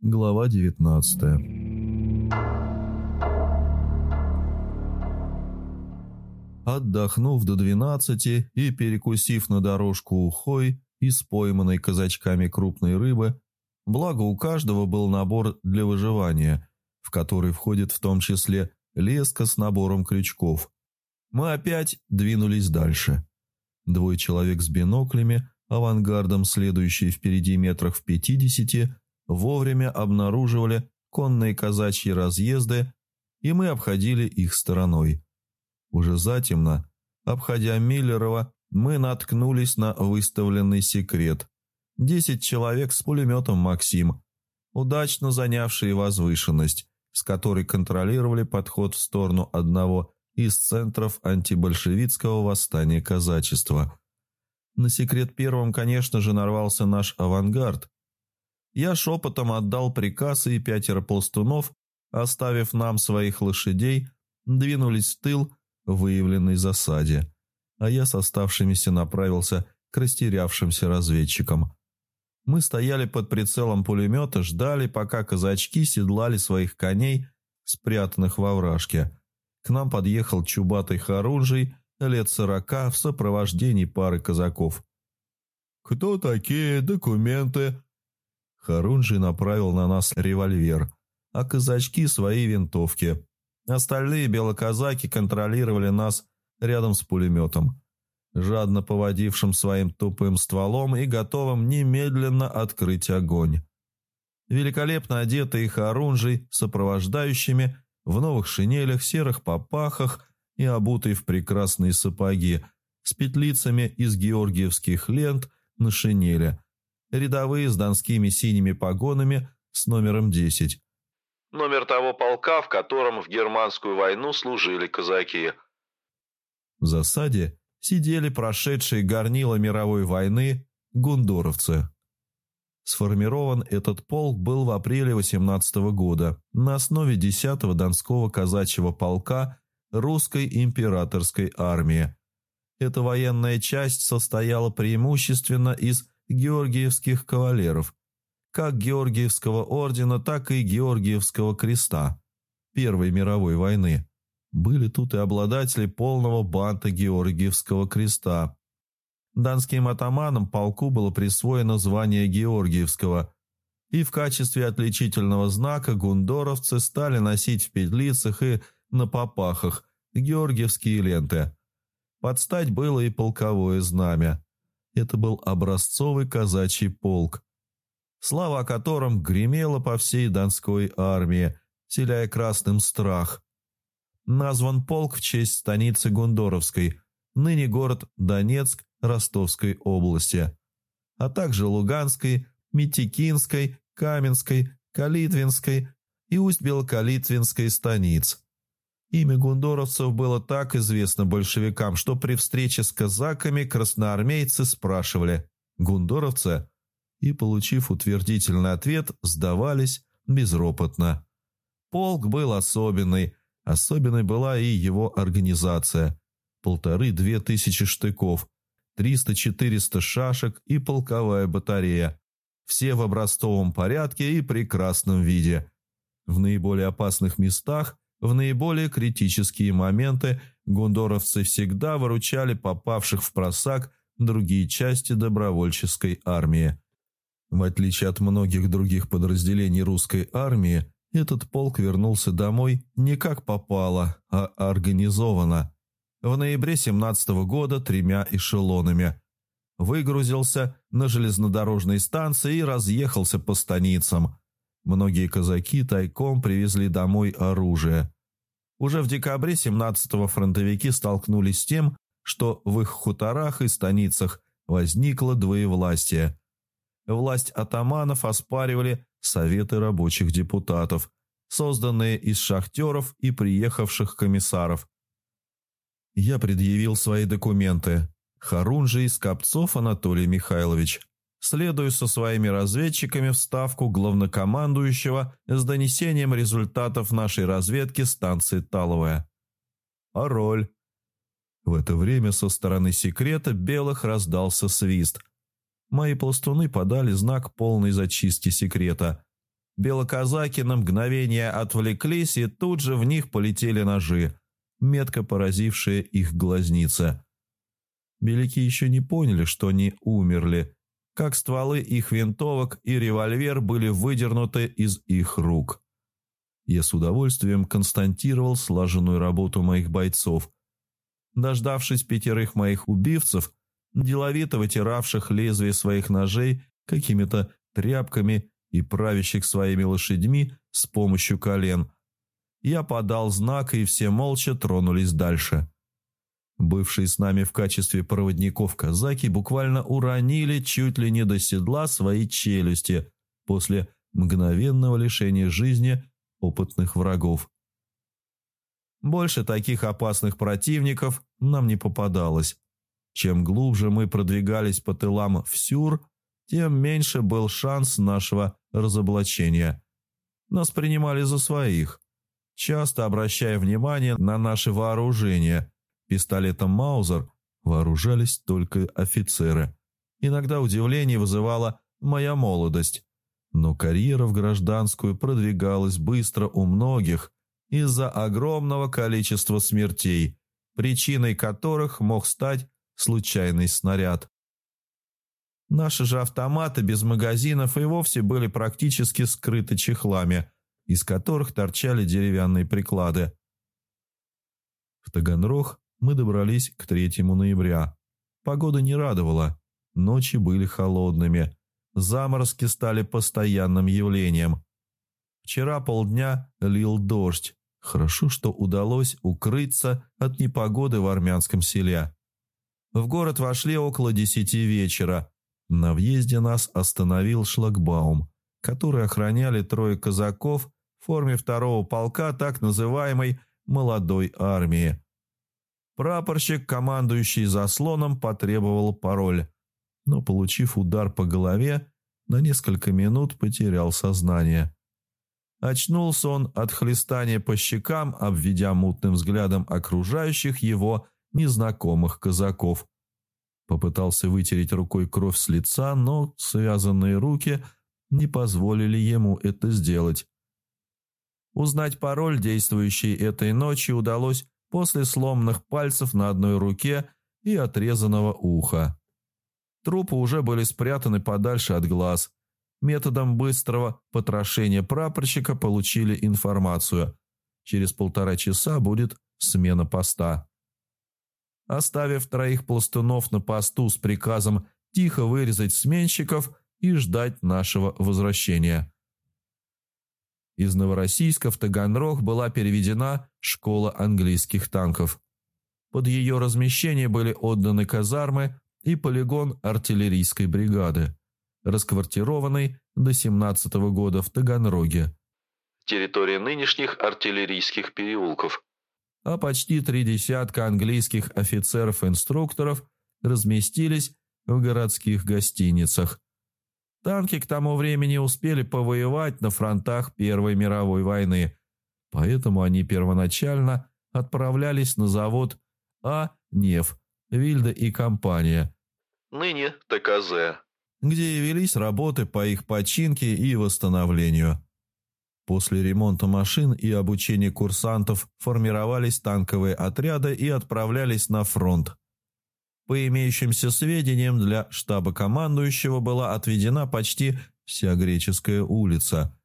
Глава 19 Отдохнув до двенадцати и перекусив на дорожку ухой из пойманной казачками крупной рыбы, благо у каждого был набор для выживания, в который входит в том числе леска с набором крючков. Мы опять двинулись дальше. Двое человек с биноклями, авангардом следующие впереди метрах в пятидесяти, вовремя обнаруживали конные казачьи разъезды, и мы обходили их стороной. Уже затемно, обходя Миллерова, мы наткнулись на выставленный секрет. Десять человек с пулеметом «Максим», удачно занявшие возвышенность, с которой контролировали подход в сторону одного из центров антибольшевистского восстания казачества. На секрет первым, конечно же, нарвался наш авангард. Я шепотом отдал приказ, и пятеро полстунов, оставив нам своих лошадей, двинулись в тыл выявленной засаде, а я с оставшимися направился к растерявшимся разведчикам. Мы стояли под прицелом пулемета, ждали, пока казачки седлали своих коней, спрятанных во вражке. К нам подъехал чубатый хорунжий лет сорока в сопровождении пары казаков. «Кто такие? Документы?» Харунжий направил на нас револьвер, а казачки свои винтовки. Остальные белоказаки контролировали нас рядом с пулеметом, жадно поводившим своим тупым стволом и готовым немедленно открыть огонь. Великолепно одетые Харунжий сопровождающими в новых шинелях, серых попахах и обутый в прекрасные сапоги с петлицами из георгиевских лент на шинели, рядовые с донскими синими погонами с номером 10. Номер того полка, в котором в германскую войну служили казаки. В засаде сидели прошедшие горнила мировой войны гундоровцы. Сформирован этот полк был в апреле 18 года на основе 10-го Донского казачьего полка русской императорской армии. Эта военная часть состояла преимущественно из георгиевских кавалеров, как Георгиевского ордена, так и Георгиевского креста Первой мировой войны. Были тут и обладатели полного банта Георгиевского креста, Донским атаманам полку было присвоено звание Георгиевского, и в качестве отличительного знака гундоровцы стали носить в петлицах и на попахах георгиевские ленты. Подстать было и полковое знамя. Это был образцовый казачий полк, слава о котором гремела по всей Донской армии, селяя красным страх. Назван полк в честь станицы Гундоровской, ныне город Донецк, Ростовской области, а также Луганской, Митикинской, Каменской, Калитвинской и Усть-Белокалитвинской станиц. Имя гундоровцев было так известно большевикам, что при встрече с казаками красноармейцы спрашивали «Гундоровцы?» и, получив утвердительный ответ, сдавались безропотно. Полк был особенный, особенной была и его организация. Полторы-две тысячи штыков – 300-400 шашек и полковая батарея. Все в образцовом порядке и прекрасном виде. В наиболее опасных местах, в наиболее критические моменты гондоровцы всегда выручали попавших в просак другие части добровольческой армии. В отличие от многих других подразделений русской армии, этот полк вернулся домой не как попало, а организованно – в ноябре 17 года тремя эшелонами. Выгрузился на железнодорожной станции и разъехался по станицам. Многие казаки тайком привезли домой оружие. Уже в декабре 17-го фронтовики столкнулись с тем, что в их хуторах и станицах возникло двоевластие. Власть атаманов оспаривали советы рабочих депутатов, созданные из шахтеров и приехавших комиссаров. Я предъявил свои документы. Харунжий Скопцов Анатолий Михайлович. Следую со своими разведчиками в ставку главнокомандующего с донесением результатов нашей разведки станции Таловая. Пароль. В это время со стороны секрета белых раздался свист. Мои пластуны подали знак полной зачистки секрета. белоказаки на мгновение отвлеклись, и тут же в них полетели ножи, метко поразившие их глазницы. Беляки еще не поняли, что они умерли, как стволы их винтовок и револьвер были выдернуты из их рук. Я с удовольствием константировал слаженную работу моих бойцов. Дождавшись пятерых моих убивцев, деловито вытиравших лезвие своих ножей какими-то тряпками и правящих своими лошадьми с помощью колен, я подал знак, и все молча тронулись дальше. Бывшие с нами в качестве проводников казаки буквально уронили чуть ли не до седла свои челюсти после мгновенного лишения жизни опытных врагов. Больше таких опасных противников нам не попадалось. Чем глубже мы продвигались по тылам в Сюр, тем меньше был шанс нашего разоблачения. Нас принимали за своих, часто обращая внимание на наше вооружение. Пистолетом Маузер вооружались только офицеры. Иногда удивление вызывала моя молодость. Но карьера в гражданскую продвигалась быстро у многих из-за огромного количества смертей, причиной которых мог стать случайный снаряд. Наши же автоматы без магазинов и вовсе были практически скрыты чехлами, из которых торчали деревянные приклады. В Таганрог мы добрались к 3 ноября. Погода не радовала, ночи были холодными, заморозки стали постоянным явлением. Вчера полдня лил дождь, хорошо, что удалось укрыться от непогоды в армянском селе. В город вошли около десяти вечера. На въезде нас остановил шлагбаум, который охраняли трое казаков в форме второго полка так называемой «молодой армии». Прапорщик, командующий заслоном, потребовал пароль, но, получив удар по голове, на несколько минут потерял сознание. Очнулся он от хлестания по щекам, обведя мутным взглядом окружающих его незнакомых казаков. Попытался вытереть рукой кровь с лица, но связанные руки не позволили ему это сделать. Узнать пароль, действующий этой ночью, удалось после сломанных пальцев на одной руке и отрезанного уха. Трупы уже были спрятаны подальше от глаз. Методом быстрого потрошения прапорщика получили информацию. Через полтора часа будет смена поста оставив троих пластунов на посту с приказом тихо вырезать сменщиков и ждать нашего возвращения. Из Новороссийска в Таганрог была переведена школа английских танков. Под ее размещение были отданы казармы и полигон артиллерийской бригады, расквартированный до 17 -го года в Таганроге. Территория нынешних артиллерийских переулков а почти три десятка английских офицеров-инструкторов разместились в городских гостиницах. Танки к тому времени успели повоевать на фронтах Первой мировой войны, поэтому они первоначально отправлялись на завод А. Неф, Вильда и компания, ныне ТКЗ, где и велись работы по их починке и восстановлению. После ремонта машин и обучения курсантов формировались танковые отряды и отправлялись на фронт. По имеющимся сведениям, для штаба командующего была отведена почти вся Греческая улица.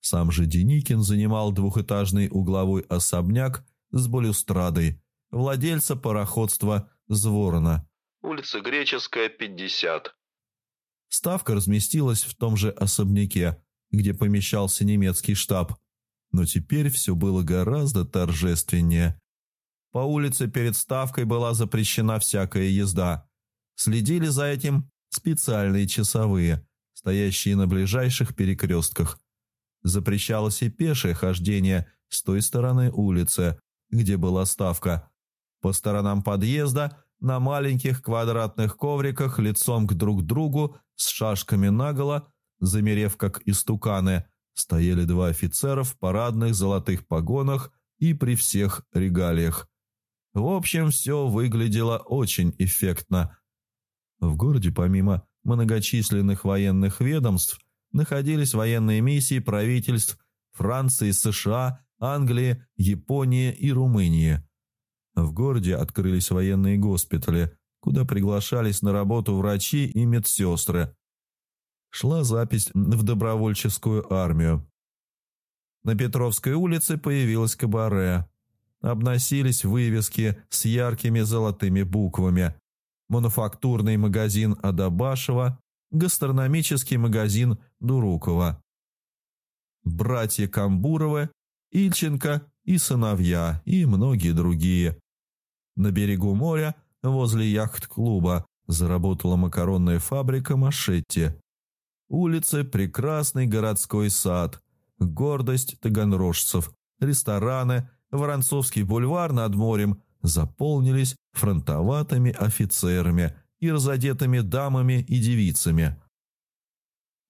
Сам же Деникин занимал двухэтажный угловой особняк с балюстрадой, владельца пароходства «Зворона». Улица Греческая, 50. Ставка разместилась в том же особняке – где помещался немецкий штаб. Но теперь все было гораздо торжественнее. По улице перед ставкой была запрещена всякая езда. Следили за этим специальные часовые, стоящие на ближайших перекрестках. Запрещалось и пешее хождение с той стороны улицы, где была ставка. По сторонам подъезда на маленьких квадратных ковриках лицом к друг другу с шашками наголо замерев как истуканы, стояли два офицера в парадных золотых погонах и при всех регалиях. В общем, все выглядело очень эффектно. В городе помимо многочисленных военных ведомств находились военные миссии правительств Франции, США, Англии, Японии и Румынии. В городе открылись военные госпитали, куда приглашались на работу врачи и медсестры. Шла запись в добровольческую армию. На Петровской улице появилась кабаре. Обносились вывески с яркими золотыми буквами. Мануфактурный магазин Адабашева, гастрономический магазин Дурукова. Братья Камбуровы, Ильченко и сыновья и многие другие. На берегу моря, возле яхт-клуба, заработала макаронная фабрика «Машетти». Улицы – прекрасный городской сад, гордость таганрожцев, рестораны, Воронцовский бульвар над морем заполнились фронтоватыми офицерами и разодетыми дамами и девицами.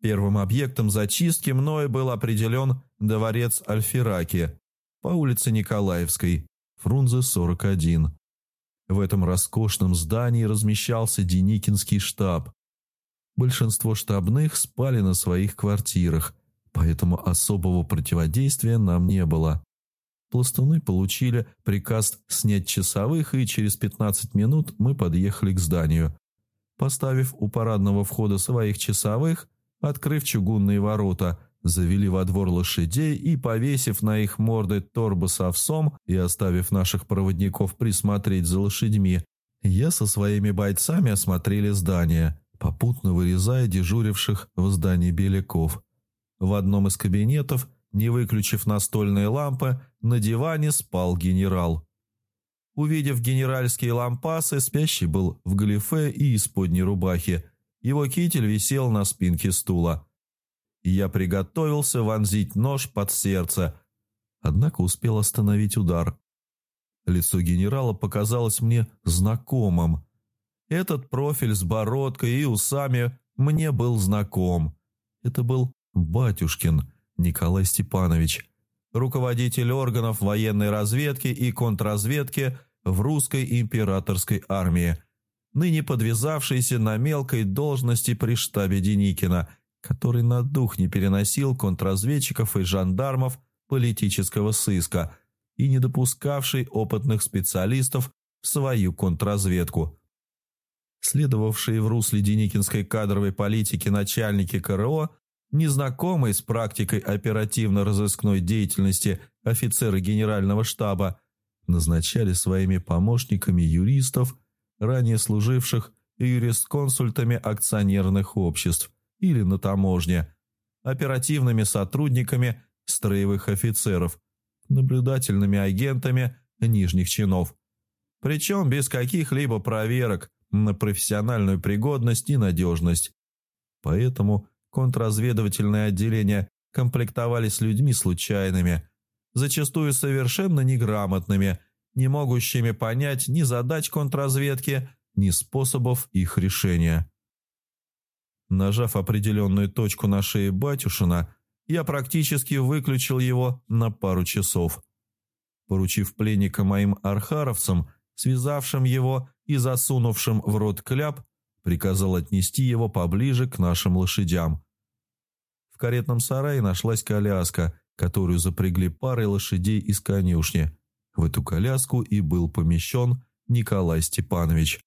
Первым объектом зачистки мною был определен дворец Альфираки по улице Николаевской, Фрунзе, 41. В этом роскошном здании размещался Деникинский штаб. Большинство штабных спали на своих квартирах, поэтому особого противодействия нам не было. Пластуны получили приказ снять часовых, и через 15 минут мы подъехали к зданию. Поставив у парадного входа своих часовых, открыв чугунные ворота, завели во двор лошадей и, повесив на их морды торбы с овсом и оставив наших проводников присмотреть за лошадьми, я со своими бойцами осмотрели здание, попутно вырезая дежуривших в здании беляков. В одном из кабинетов, не выключив настольные лампы, на диване спал генерал. Увидев генеральские лампасы, спящий был в галифе и исподней рубахе. Его китель висел на спинке стула. Я приготовился вонзить нож под сердце, однако успел остановить удар. Лицо генерала показалось мне знакомым. Этот профиль с бородкой и усами мне был знаком. Это был Батюшкин Николай Степанович, руководитель органов военной разведки и контрразведки в русской императорской армии, ныне подвязавшийся на мелкой должности при штабе Деникина, который на дух не переносил контрразведчиков и жандармов политического сыска и не допускавший опытных специалистов в свою контрразведку. Следовавшие в русле Деникинской кадровой политики начальники КРО Незнакомые с практикой оперативно-розыскной деятельности офицеры генерального штаба назначали своими помощниками юристов, ранее служивших юрисконсультами акционерных обществ или на таможне, оперативными сотрудниками строевых офицеров, наблюдательными агентами нижних чинов. Причем без каких-либо проверок на профессиональную пригодность и надежность. Поэтому контрразведывательные отделения комплектовались людьми случайными, зачастую совершенно неграмотными, не могущими понять ни задач контрразведки, ни способов их решения. Нажав определенную точку на шее Батюшина, я практически выключил его на пару часов. Поручив пленника моим архаровцам, связавшим его и засунувшим в рот кляп, приказал отнести его поближе к нашим лошадям. В каретном сарае нашлась коляска, которую запрягли парой лошадей из конюшни. В эту коляску и был помещен Николай Степанович.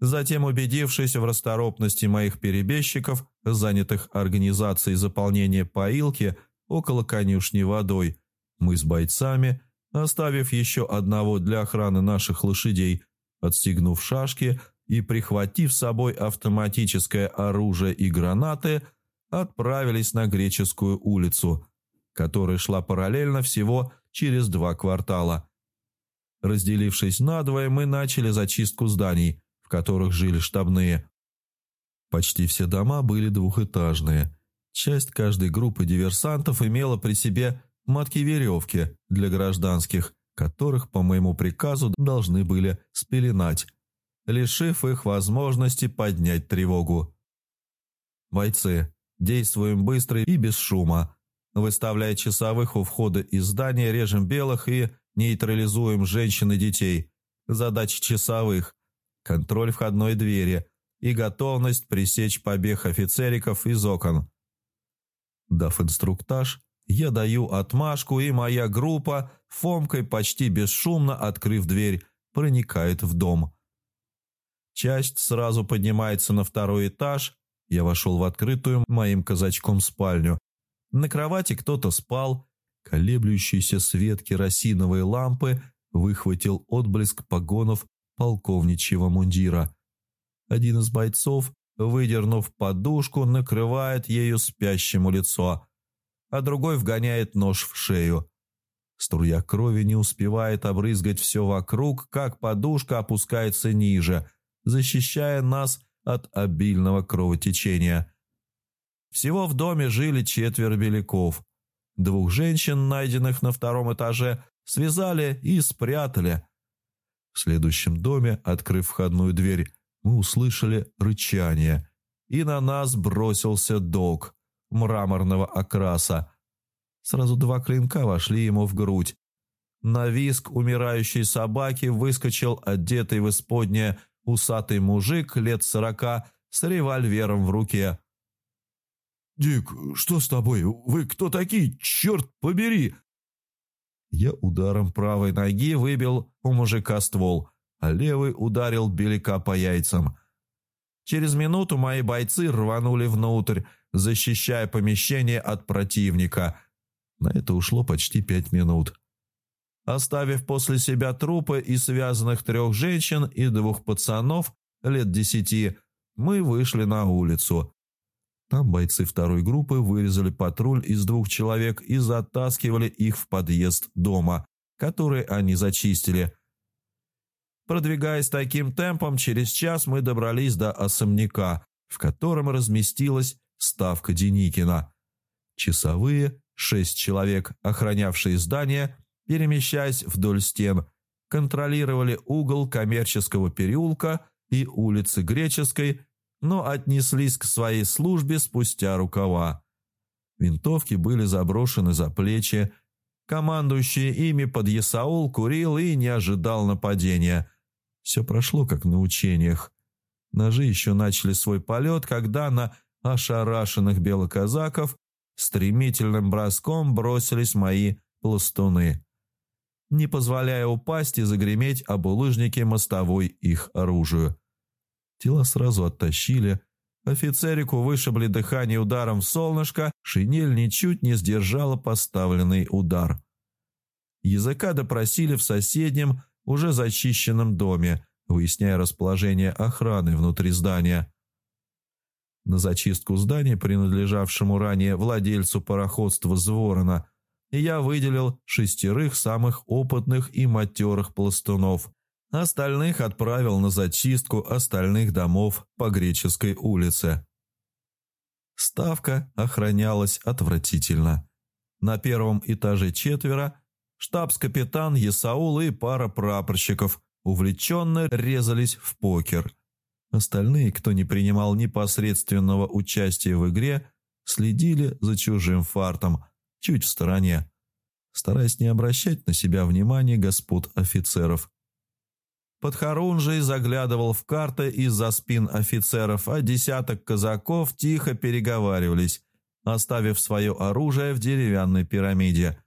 Затем, убедившись в расторопности моих перебежчиков, занятых организацией заполнения поилки около конюшни водой, мы с бойцами, оставив еще одного для охраны наших лошадей, отстегнув шашки, и, прихватив с собой автоматическое оружие и гранаты, отправились на Греческую улицу, которая шла параллельно всего через два квартала. Разделившись надвое, мы начали зачистку зданий, в которых жили штабные. Почти все дома были двухэтажные. Часть каждой группы диверсантов имела при себе матки-веревки для гражданских, которых по моему приказу должны были спеленать лишив их возможности поднять тревогу. Бойцы, действуем быстро и без шума. Выставляя часовых у входа из здания, режем белых и нейтрализуем женщин и детей. Задача часовых – контроль входной двери и готовность пресечь побег офицериков из окон. Дав инструктаж, я даю отмашку, и моя группа, Фомкой почти бесшумно открыв дверь, проникает в дом. Часть сразу поднимается на второй этаж. Я вошел в открытую моим казачком спальню. На кровати кто-то спал. Колеблющийся свет керосиновой лампы выхватил отблеск погонов полковничьего мундира. Один из бойцов, выдернув подушку, накрывает ею спящему лицо, а другой вгоняет нож в шею. Струя крови не успевает обрызгать все вокруг, как подушка опускается ниже, защищая нас от обильного кровотечения. Всего в доме жили четверо беляков. Двух женщин, найденных на втором этаже, связали и спрятали. В следующем доме, открыв входную дверь, мы услышали рычание, и на нас бросился дог мраморного окраса. Сразу два клинка вошли ему в грудь. На виск умирающей собаки выскочил одетый в исподнее усатый мужик лет сорока с револьвером в руке. «Дик, что с тобой? Вы кто такие? Черт побери!» Я ударом правой ноги выбил у мужика ствол, а левый ударил беляка по яйцам. Через минуту мои бойцы рванули внутрь, защищая помещение от противника. На это ушло почти пять минут. Оставив после себя трупы и связанных трех женщин и двух пацанов лет десяти, мы вышли на улицу. Там бойцы второй группы вырезали патруль из двух человек и затаскивали их в подъезд дома, который они зачистили. Продвигаясь таким темпом, через час мы добрались до особняка, в котором разместилась ставка Деникина. Часовые, шесть человек, охранявшие здание, перемещаясь вдоль стен, контролировали угол коммерческого переулка и улицы Греческой но отнеслись к своей службе спустя рукава. Винтовки были заброшены за плечи. Командующий ими под Ясаул курил и не ожидал нападения. Все прошло как на учениях. Ножи еще начали свой полет, когда на ошарашенных белоказаков стремительным броском бросились мои пластуны, не позволяя упасть и загреметь об улыжнике мостовой их оружию. Тела сразу оттащили. Офицерику вышибли дыхание ударом в солнышко, шинель ничуть не сдержала поставленный удар. Языка допросили в соседнем, уже зачищенном доме, выясняя расположение охраны внутри здания. На зачистку здания, принадлежавшему ранее владельцу пароходства Зворона, я выделил шестерых самых опытных и матерых пластунов – Остальных отправил на зачистку остальных домов по Греческой улице. Ставка охранялась отвратительно. На первом этаже четверо, штабс-капитан Есаул и пара прапорщиков увлеченно резались в покер. Остальные, кто не принимал непосредственного участия в игре, следили за чужим фартом, чуть в стороне, стараясь не обращать на себя внимания господ офицеров. Подхорунжий заглядывал в карты из-за спин офицеров, а десяток казаков тихо переговаривались, оставив свое оружие в деревянной пирамиде.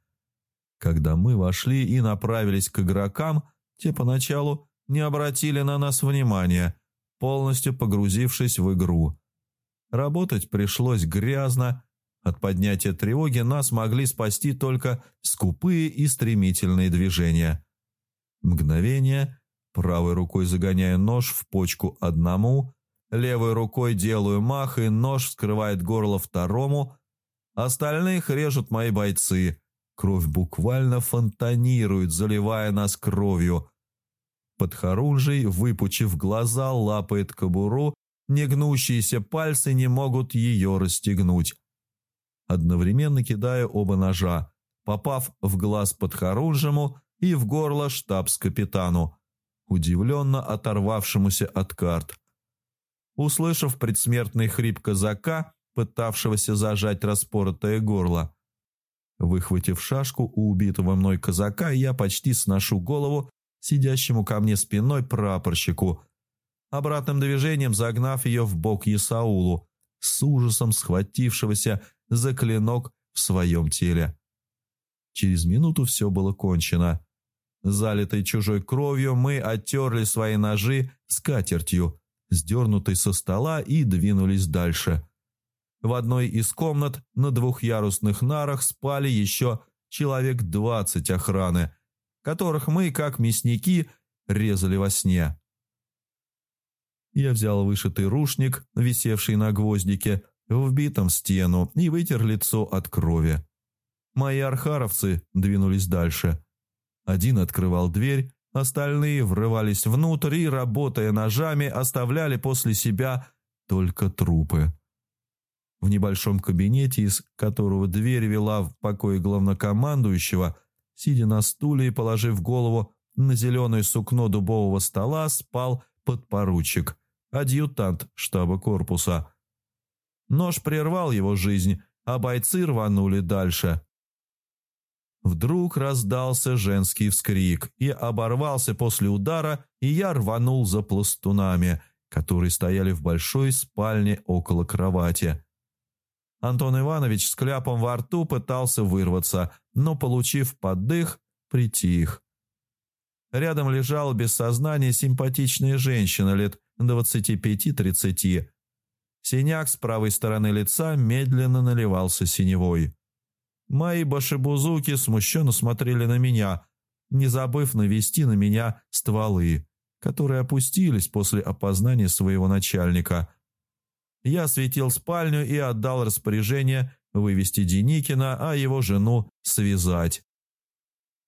Когда мы вошли и направились к игрокам, те поначалу не обратили на нас внимания, полностью погрузившись в игру. Работать пришлось грязно. От поднятия тревоги нас могли спасти только скупые и стремительные движения. Мгновение – Правой рукой загоняю нож в почку одному, левой рукой делаю мах, и нож вскрывает горло второму. Остальных режут мои бойцы. Кровь буквально фонтанирует, заливая нас кровью. Подхорунжий, выпучив глаза, лапает кобуру, негнущиеся пальцы не могут ее расстегнуть. Одновременно кидаю оба ножа, попав в глаз подхорунжему и в горло штабс-капитану удивленно оторвавшемуся от карт. Услышав предсмертный хрип казака, пытавшегося зажать распоротое горло, выхватив шашку у убитого мной казака, я почти сношу голову сидящему ко мне спиной прапорщику, обратным движением загнав ее в бок Исаулу, с ужасом схватившегося за клинок в своем теле. Через минуту все было кончено. Залитой чужой кровью мы оттерли свои ножи скатертью, сдернутой со стола и двинулись дальше. В одной из комнат на двухъярусных нарах спали еще человек двадцать охраны, которых мы, как мясники, резали во сне. Я взял вышитый рушник, висевший на гвоздике, вбитом в стену, и вытер лицо от крови. Мои архаровцы двинулись дальше. Один открывал дверь, остальные врывались внутрь и, работая ножами, оставляли после себя только трупы. В небольшом кабинете, из которого дверь вела в покой главнокомандующего, сидя на стуле и положив голову на зеленое сукно дубового стола, спал подпоручик, адъютант штаба корпуса. Нож прервал его жизнь, а бойцы рванули дальше. Вдруг раздался женский вскрик и оборвался после удара, и я рванул за пластунами, которые стояли в большой спальне около кровати. Антон Иванович с кляпом во рту пытался вырваться, но, получив поддых, притих. Рядом лежала без сознания симпатичная женщина лет 25-30. Синяк с правой стороны лица медленно наливался синевой. Мои башебузуки смущенно смотрели на меня, не забыв навести на меня стволы, которые опустились после опознания своего начальника – я осветил спальню и отдал распоряжение вывести Деникина, а его жену связать.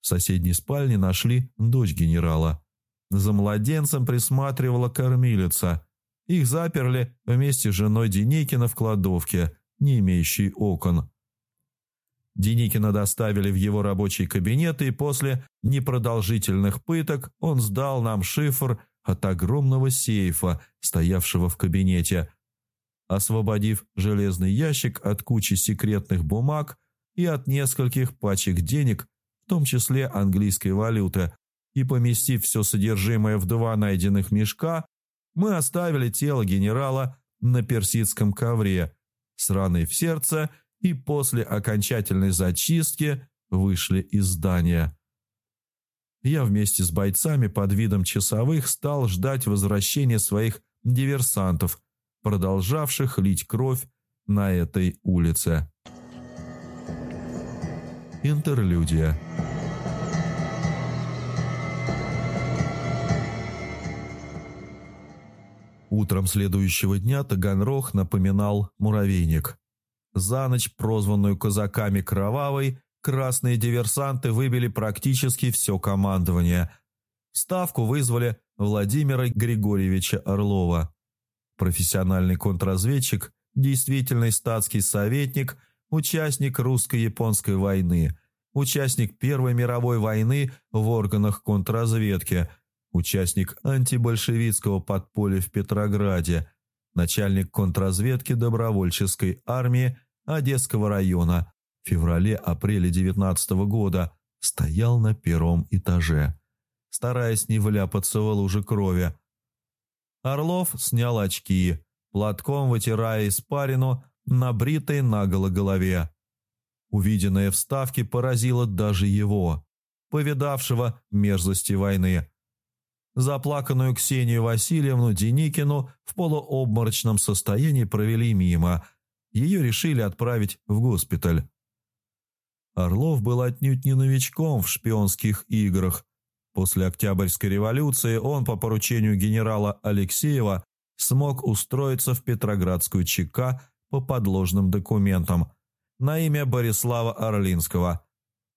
В соседней спальне нашли дочь генерала. За младенцем присматривала кормилица. Их заперли вместе с женой Деникина в кладовке, не имеющей окон. Деникина доставили в его рабочий кабинет, и после непродолжительных пыток он сдал нам шифр от огромного сейфа, стоявшего в кабинете – освободив железный ящик от кучи секретных бумаг и от нескольких пачек денег, в том числе английской валюты, и поместив все содержимое в два найденных мешка, мы оставили тело генерала на персидском ковре, с раной в сердце, и после окончательной зачистки вышли из здания. Я вместе с бойцами под видом часовых стал ждать возвращения своих диверсантов – продолжавших лить кровь на этой улице. Интерлюдия Утром следующего дня Таганрог напоминал муравейник. За ночь, прозванную казаками Кровавой, красные диверсанты выбили практически все командование. Ставку вызвали Владимира Григорьевича Орлова профессиональный контрразведчик, действительный статский советник, участник русско-японской войны, участник Первой мировой войны в органах контрразведки, участник антибольшевистского подполья в Петрограде, начальник контрразведки добровольческой армии Одесского района в феврале-апреле 19 года стоял на первом этаже, стараясь не вляпаться в луже крови, Орлов снял очки, платком вытирая испарину на бритой наголо голове. Увиденное в Ставке поразило даже его, повидавшего мерзости войны. Заплаканную Ксению Васильевну Деникину в полуобморочном состоянии провели мимо. Ее решили отправить в госпиталь. Орлов был отнюдь не новичком в шпионских играх, После Октябрьской революции он по поручению генерала Алексеева смог устроиться в Петроградскую ЧК по подложным документам на имя Борислава Орлинского.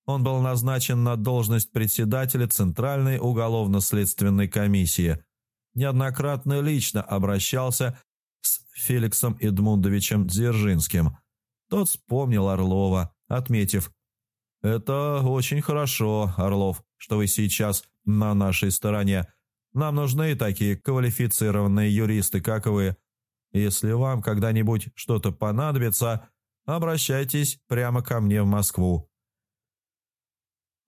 Он был назначен на должность председателя Центральной уголовно-следственной комиссии. Неоднократно лично обращался с Феликсом Эдмундовичем Дзержинским. Тот вспомнил Орлова, отметив «Это очень хорошо, Орлов, что вы сейчас на нашей стороне. Нам нужны такие квалифицированные юристы, как вы. Если вам когда-нибудь что-то понадобится, обращайтесь прямо ко мне в Москву».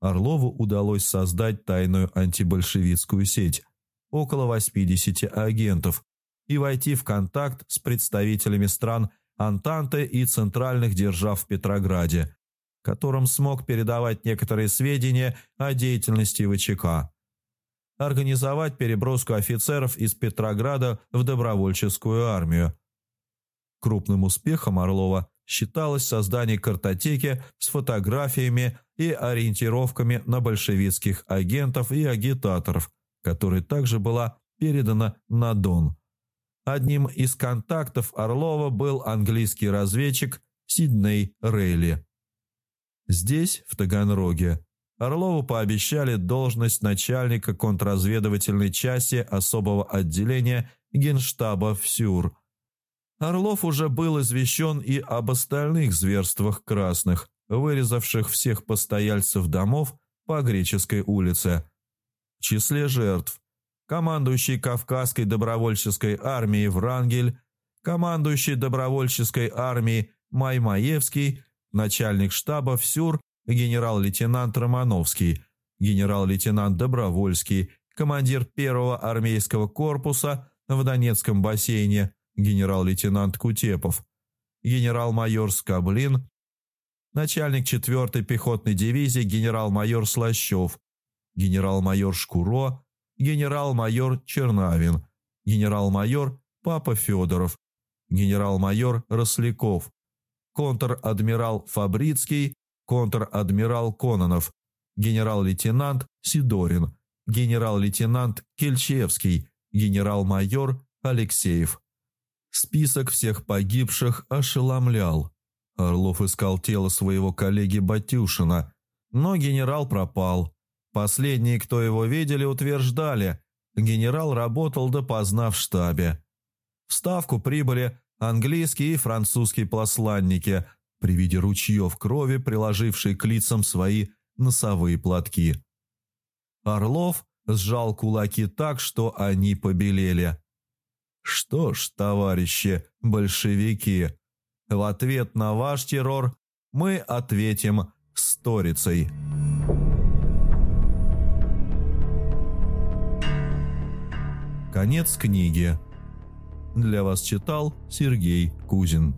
Орлову удалось создать тайную антибольшевистскую сеть, около 80 агентов, и войти в контакт с представителями стран Антанты и центральных держав в Петрограде, которым смог передавать некоторые сведения о деятельности ВЧК. Организовать переброску офицеров из Петрограда в добровольческую армию. Крупным успехом Орлова считалось создание картотеки с фотографиями и ориентировками на большевистских агентов и агитаторов, которая также была передана на Дон. Одним из контактов Орлова был английский разведчик Сидней Рейли. Здесь, в Таганроге, Орлову пообещали должность начальника контрразведывательной части особого отделения Генштаба в. Орлов уже был извещен и об остальных зверствах красных, вырезавших всех постояльцев домов по Греческой улице. В числе жертв командующий Кавказской добровольческой армией Врангель, командующий добровольческой армией Маймаевский, начальник штаба ВСЮР генерал-лейтенант Романовский, генерал-лейтенант Добровольский, командир первого армейского корпуса в Донецком бассейне генерал-лейтенант Кутепов, генерал-майор Скоблин, начальник 4-й пехотной дивизии генерал-майор Слащев, генерал-майор Шкуро, генерал-майор Чернавин, генерал-майор Папа Федоров, генерал-майор Росляков, контр-адмирал Фабрицкий, контр-адмирал Кононов, генерал-лейтенант Сидорин, генерал-лейтенант Кельчевский, генерал-майор Алексеев. Список всех погибших ошеломлял. Орлов искал тело своего коллеги Батюшина, но генерал пропал. Последние, кто его видели, утверждали, генерал работал допоздна в штабе. В Ставку прибыли английские и французские посланники, при виде ручьев крови, приложившие к лицам свои носовые платки. Орлов сжал кулаки так, что они побелели. Что ж, товарищи большевики, в ответ на ваш террор мы ответим сторицей. Конец книги. Для вас читал Сергей Кузин.